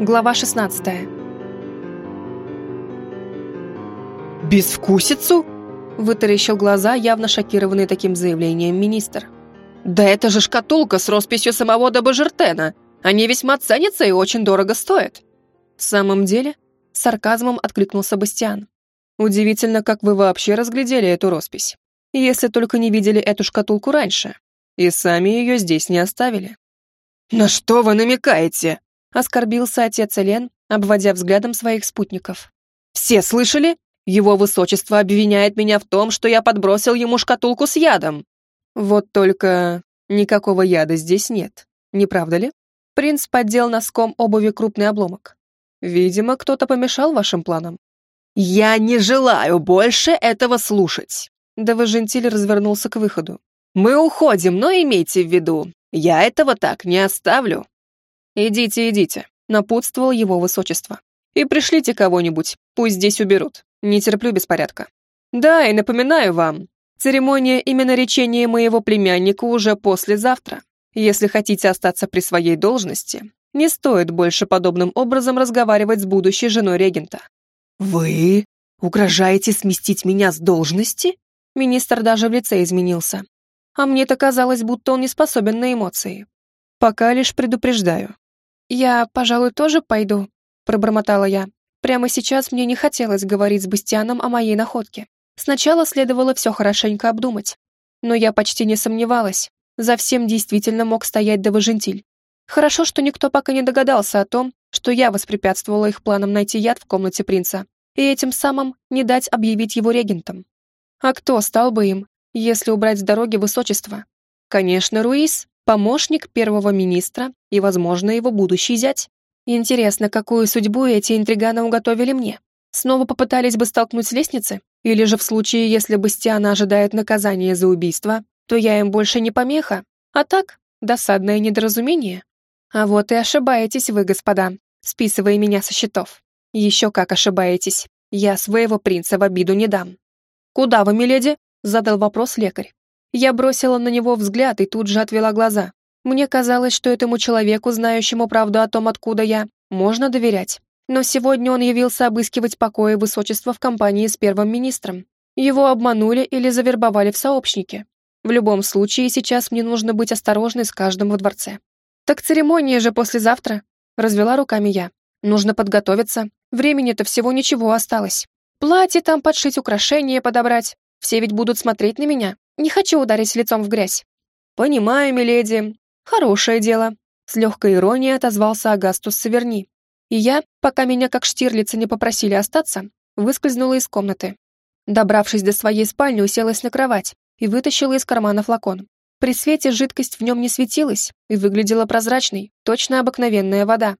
Глава 16 «Безвкусицу?» — вытаращил глаза, явно шокированный таким заявлением министр. «Да это же шкатулка с росписью самого Дабажертена. Они весьма ценятся и очень дорого стоят». «В самом деле?» — сарказмом откликнулся Бастиан. «Удивительно, как вы вообще разглядели эту роспись. Если только не видели эту шкатулку раньше. И сами ее здесь не оставили». «На что вы намекаете?» Оскорбился отец Элен, обводя взглядом своих спутников. «Все слышали? Его высочество обвиняет меня в том, что я подбросил ему шкатулку с ядом». «Вот только никакого яда здесь нет, не правда ли?» Принц поддел носком обуви крупный обломок. «Видимо, кто-то помешал вашим планам». «Я не желаю больше этого слушать!» Даважентиль развернулся к выходу. «Мы уходим, но имейте в виду, я этого так не оставлю». «Идите, идите», — напутствовал его высочество. «И пришлите кого-нибудь, пусть здесь уберут. Не терплю беспорядка. Да, и напоминаю вам, церемония именно речения моего племянника уже послезавтра. Если хотите остаться при своей должности, не стоит больше подобным образом разговаривать с будущей женой регента». «Вы угрожаете сместить меня с должности?» Министр даже в лице изменился. А мне-то казалось, будто он не способен на эмоции. Пока лишь предупреждаю. «Я, пожалуй, тоже пойду», — пробормотала я. Прямо сейчас мне не хотелось говорить с Бастианом о моей находке. Сначала следовало все хорошенько обдумать. Но я почти не сомневалась. За всем действительно мог стоять Даважентиль. Хорошо, что никто пока не догадался о том, что я воспрепятствовала их планам найти яд в комнате принца и этим самым не дать объявить его регентом. А кто стал бы им, если убрать с дороги высочество? Конечно, Руис, помощник первого министра и, возможно, его будущий зять. Интересно, какую судьбу эти интриганы уготовили мне? Снова попытались бы столкнуть с лестницы? Или же в случае, если Бастиана ожидает наказания за убийство, то я им больше не помеха? А так, досадное недоразумение. А вот и ошибаетесь вы, господа, списывая меня со счетов. Еще как ошибаетесь. Я своего принца в обиду не дам. «Куда вы, миледи?» — задал вопрос лекарь. Я бросила на него взгляд и тут же отвела глаза. Мне казалось, что этому человеку, знающему правду о том, откуда я, можно доверять. Но сегодня он явился обыскивать покои высочества в компании с первым министром. Его обманули или завербовали в сообщники. В любом случае, сейчас мне нужно быть осторожной с каждым во дворце. «Так церемония же послезавтра», — развела руками я. «Нужно подготовиться. Времени-то всего ничего осталось. Платье там подшить, украшения подобрать. Все ведь будут смотреть на меня. Не хочу ударить лицом в грязь». «Понимаю, миледи. Хорошее дело», — с легкой иронией отозвался Агастус Саверни. И я, пока меня как штирлица не попросили остаться, выскользнула из комнаты. Добравшись до своей спальни, уселась на кровать и вытащила из кармана флакон. При свете жидкость в нем не светилась и выглядела прозрачной, точно обыкновенная вода.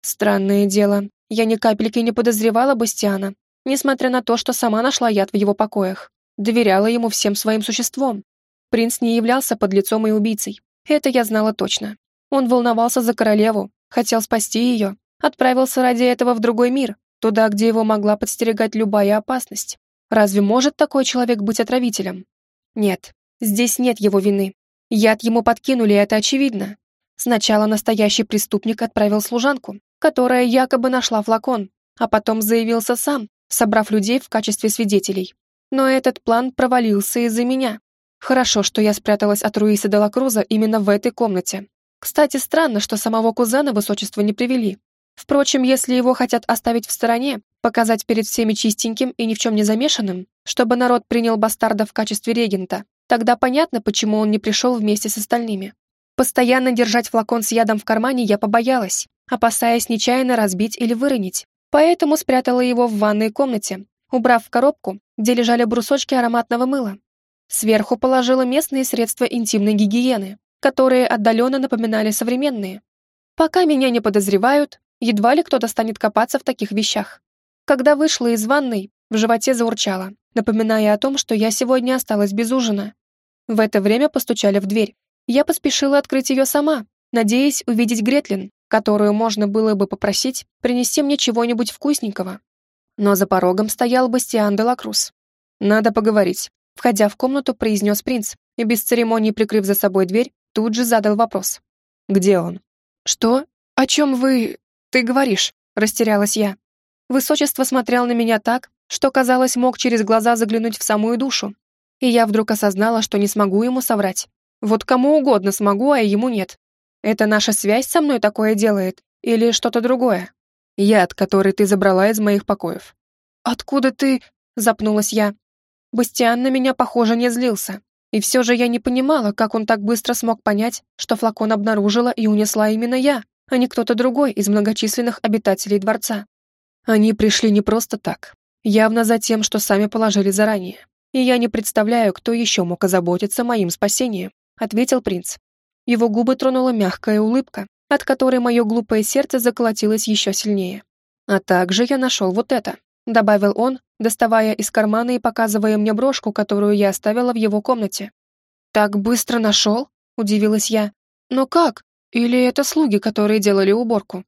Странное дело, я ни капельки не подозревала Бастиана, несмотря на то, что сама нашла яд в его покоях доверяла ему всем своим существом. Принц не являлся подлецом и убийцей. Это я знала точно. Он волновался за королеву, хотел спасти ее, отправился ради этого в другой мир, туда, где его могла подстерегать любая опасность. Разве может такой человек быть отравителем? Нет, здесь нет его вины. Яд ему подкинули, это очевидно. Сначала настоящий преступник отправил служанку, которая якобы нашла флакон, а потом заявился сам, собрав людей в качестве свидетелей. Но этот план провалился из-за меня. Хорошо, что я спряталась от Руиса де Круза именно в этой комнате. Кстати, странно, что самого кузена высочества не привели. Впрочем, если его хотят оставить в стороне, показать перед всеми чистеньким и ни в чем не замешанным, чтобы народ принял бастарда в качестве регента, тогда понятно, почему он не пришел вместе с остальными. Постоянно держать флакон с ядом в кармане я побоялась, опасаясь нечаянно разбить или выронить, поэтому спрятала его в ванной комнате, убрав в коробку, где лежали брусочки ароматного мыла. Сверху положила местные средства интимной гигиены, которые отдаленно напоминали современные. Пока меня не подозревают, едва ли кто-то станет копаться в таких вещах. Когда вышла из ванной, в животе заурчало, напоминая о том, что я сегодня осталась без ужина. В это время постучали в дверь. Я поспешила открыть ее сама, надеясь увидеть Гретлин, которую можно было бы попросить принести мне чего-нибудь вкусненького но за порогом стоял Бастиан де Лакрус. «Надо поговорить», — входя в комнату, произнес принц, и без церемонии прикрыв за собой дверь, тут же задал вопрос. «Где он?» «Что? О чем вы...» ты говоришь?» — растерялась я. Высочество смотрел на меня так, что, казалось, мог через глаза заглянуть в самую душу. И я вдруг осознала, что не смогу ему соврать. Вот кому угодно смогу, а ему нет. Это наша связь со мной такое делает? Или что-то другое? Яд, который ты забрала из моих покоев. Откуда ты... Запнулась я. Бастиан на меня, похоже, не злился. И все же я не понимала, как он так быстро смог понять, что флакон обнаружила и унесла именно я, а не кто-то другой из многочисленных обитателей дворца. Они пришли не просто так, явно за тем, что сами положили заранее. И я не представляю, кто еще мог озаботиться моим спасением, ответил принц. Его губы тронула мягкая улыбка, от которой мое глупое сердце заколотилось еще сильнее. А также я нашел вот это добавил он, доставая из кармана и показывая мне брошку, которую я оставила в его комнате. «Так быстро нашел?» — удивилась я. «Но как? Или это слуги, которые делали уборку?»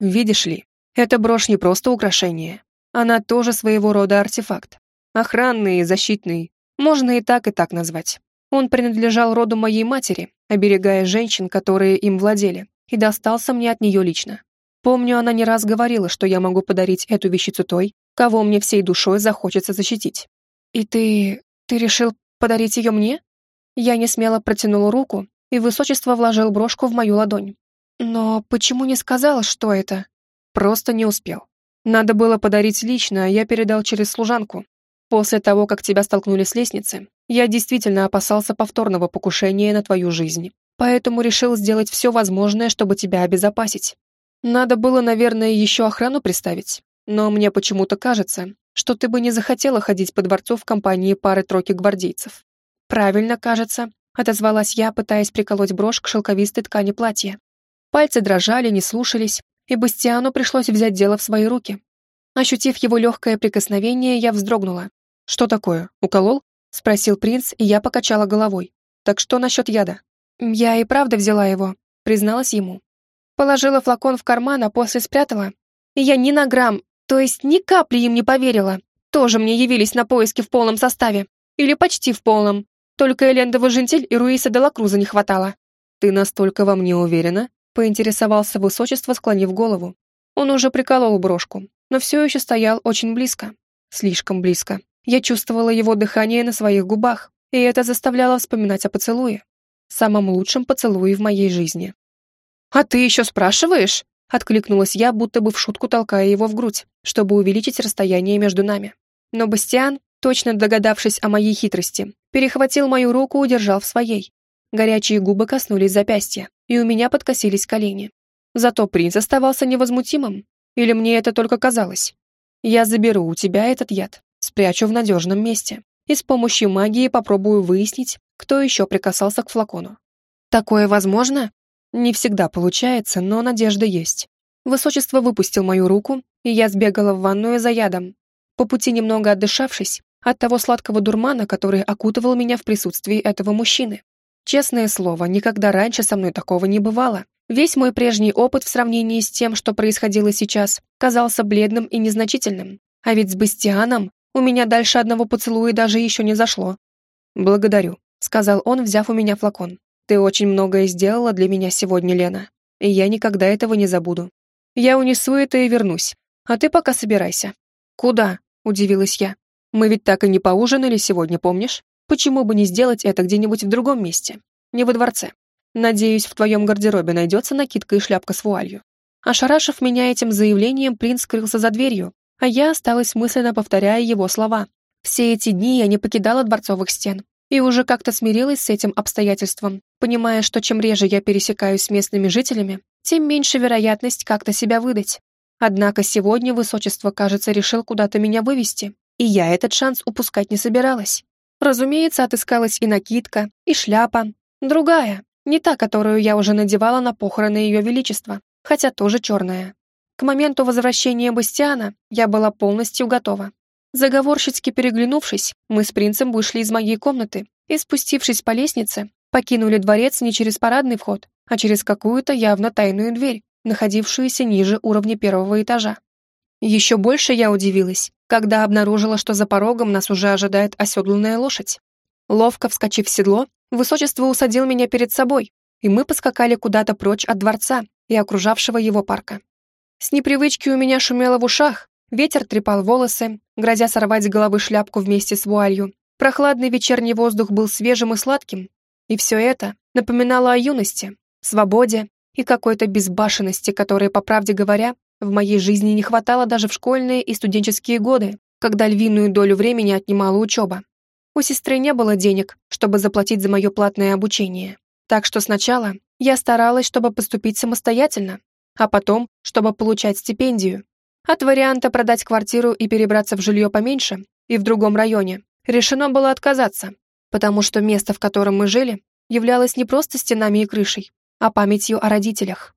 «Видишь ли, эта брошь не просто украшение. Она тоже своего рода артефакт. Охранный защитный. Можно и так, и так назвать. Он принадлежал роду моей матери, оберегая женщин, которые им владели, и достался мне от нее лично. Помню, она не раз говорила, что я могу подарить эту вещицу той, кого мне всей душой захочется защитить. И ты... ты решил подарить ее мне? Я не смело протянула руку, и высочество вложил брошку в мою ладонь. Но почему не сказал, что это? Просто не успел. Надо было подарить лично, а я передал через служанку. После того, как тебя столкнули с лестницы, я действительно опасался повторного покушения на твою жизнь, поэтому решил сделать все возможное, чтобы тебя обезопасить. Надо было, наверное, еще охрану приставить, но мне почему-то кажется, что ты бы не захотела ходить по дворцу в компании пары-тройки гвардейцев. Правильно, кажется, отозвалась я, пытаясь приколоть брошь к шелковистой ткани платья. Пальцы дрожали, не слушались, и Бастиану пришлось взять дело в свои руки. Ощутив его легкое прикосновение, я вздрогнула. «Что такое? Уколол?» — спросил принц, и я покачала головой. «Так что насчет яда?» «Я и правда взяла его», — призналась ему. Положила флакон в карман, а после спрятала. Я ни на грамм, то есть ни капли им не поверила. Тоже мне явились на поиски в полном составе. Или почти в полном. Только Элендова Жентель и Руиса де Лакруза не хватало. «Ты настолько во мне уверена?» — поинтересовался высочество, склонив голову. Он уже приколол брошку, но все еще стоял очень близко. Слишком близко. Я чувствовала его дыхание на своих губах, и это заставляло вспоминать о поцелуе. Самом лучшем поцелуе в моей жизни. «А ты еще спрашиваешь?» Откликнулась я, будто бы в шутку толкая его в грудь, чтобы увеличить расстояние между нами. Но Бастиан, точно догадавшись о моей хитрости, перехватил мою руку и удержал в своей. Горячие губы коснулись запястья, и у меня подкосились колени. Зато принц оставался невозмутимым. Или мне это только казалось? Я заберу у тебя этот яд, спрячу в надежном месте и с помощью магии попробую выяснить, кто еще прикасался к флакону. Такое возможно? Не всегда получается, но надежда есть. Высочество выпустил мою руку, и я сбегала в ванную за ядом. По пути немного отдышавшись от того сладкого дурмана, который окутывал меня в присутствии этого мужчины. Честное слово, никогда раньше со мной такого не бывало. Весь мой прежний опыт в сравнении с тем, что происходило сейчас, казался бледным и незначительным. А ведь с Бастианом у меня дальше одного поцелуя даже еще не зашло. «Благодарю», — сказал он, взяв у меня флакон. Ты очень многое сделала для меня сегодня, Лена, и я никогда этого не забуду. Я унесу это и вернусь, а ты пока собирайся». «Куда?» – удивилась я. «Мы ведь так и не поужинали сегодня, помнишь? Почему бы не сделать это где-нибудь в другом месте? Не во дворце. Надеюсь, в твоем гардеробе найдется накидка и шляпка с вуалью». Ошарашив меня этим заявлением, принц скрылся за дверью, а я осталась мысленно повторяя его слова. Все эти дни я не покидала дворцовых стен, и уже как-то смирилась с этим обстоятельством, понимая, что чем реже я пересекаюсь с местными жителями, тем меньше вероятность как-то себя выдать. Однако сегодня высочество, кажется, решил куда-то меня вывести, и я этот шанс упускать не собиралась. Разумеется, отыскалась и накидка, и шляпа. Другая, не та, которую я уже надевала на похороны Ее Величества, хотя тоже черная. К моменту возвращения Бастиана я была полностью готова. Заговорщицки переглянувшись, мы с принцем вышли из моей комнаты и, спустившись по лестнице, покинули дворец не через парадный вход, а через какую-то явно тайную дверь, находившуюся ниже уровня первого этажа. Еще больше я удивилась, когда обнаружила, что за порогом нас уже ожидает оседланная лошадь. Ловко вскочив в седло, высочество усадил меня перед собой, и мы поскакали куда-то прочь от дворца и окружавшего его парка. С непривычки у меня шумело в ушах, ветер трепал волосы, грозя сорвать с головы шляпку вместе с вуалью. Прохладный вечерний воздух был свежим и сладким, и все это напоминало о юности, свободе и какой-то безбашенности, которой, по правде говоря, в моей жизни не хватало даже в школьные и студенческие годы, когда львиную долю времени отнимала учеба. У сестры не было денег, чтобы заплатить за мое платное обучение. Так что сначала я старалась, чтобы поступить самостоятельно, а потом, чтобы получать стипендию. От варианта продать квартиру и перебраться в жилье поменьше и в другом районе решено было отказаться, потому что место, в котором мы жили, являлось не просто стенами и крышей, а памятью о родителях.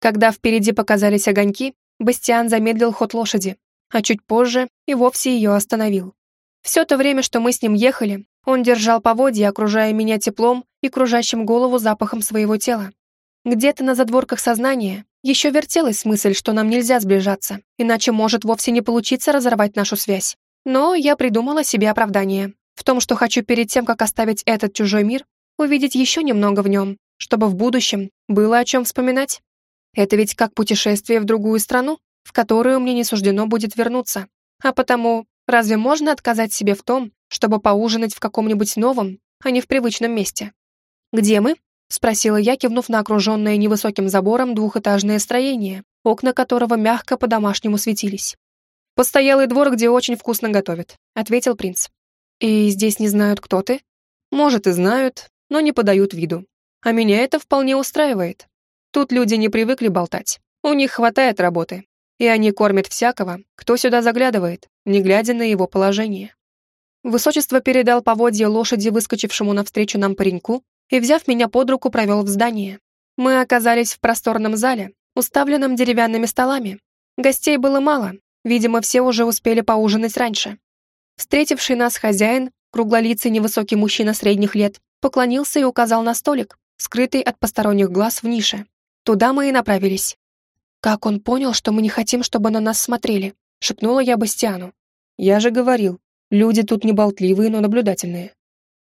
Когда впереди показались огоньки, Бастиан замедлил ход лошади, а чуть позже и вовсе ее остановил. Все то время, что мы с ним ехали, он держал поводья, окружая меня теплом и кружащим голову запахом своего тела. Где-то на задворках сознания еще вертелась мысль, что нам нельзя сближаться, иначе может вовсе не получиться разорвать нашу связь. Но я придумала себе оправдание. В том, что хочу перед тем, как оставить этот чужой мир, увидеть еще немного в нем, чтобы в будущем было о чем вспоминать. Это ведь как путешествие в другую страну, в которую мне не суждено будет вернуться. А потому, разве можно отказать себе в том, чтобы поужинать в каком-нибудь новом, а не в привычном месте? «Где мы?» — спросила я, кивнув на окруженное невысоким забором двухэтажное строение, окна которого мягко по-домашнему светились. «Постоялый двор, где очень вкусно готовят», — ответил принц. «И здесь не знают, кто ты?» «Может, и знают, но не подают виду. А меня это вполне устраивает. Тут люди не привыкли болтать. У них хватает работы. И они кормят всякого, кто сюда заглядывает, не глядя на его положение. Высочество передал поводье лошади, выскочившему навстречу нам пареньку, и, взяв меня под руку, провел в здание. Мы оказались в просторном зале, уставленном деревянными столами. Гостей было мало, видимо, все уже успели поужинать раньше. Встретивший нас хозяин, круглолицый невысокий мужчина средних лет, поклонился и указал на столик, скрытый от посторонних глаз в нише. Туда мы и направились. «Как он понял, что мы не хотим, чтобы на нас смотрели?» — шепнула я Бастиану. «Я же говорил, люди тут не болтливые, но наблюдательные».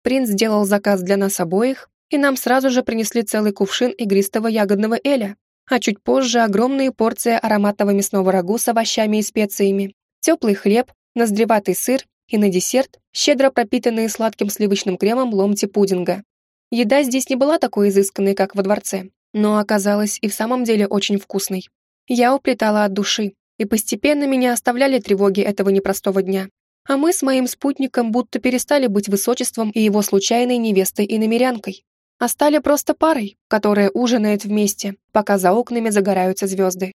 Принц сделал заказ для нас обоих, и нам сразу же принесли целый кувшин игристого ягодного эля, а чуть позже огромные порции ароматного мясного рагу с овощами и специями, теплый хлеб, ноздреватый сыр и на десерт щедро пропитанные сладким сливочным кремом ломти пудинга. Еда здесь не была такой изысканной, как во дворце, но оказалась и в самом деле очень вкусной. Я уплетала от души, и постепенно меня оставляли тревоги этого непростого дня. А мы с моим спутником будто перестали быть высочеством и его случайной невестой и намерянкой, а стали просто парой, которая ужинает вместе, пока за окнами загораются звезды.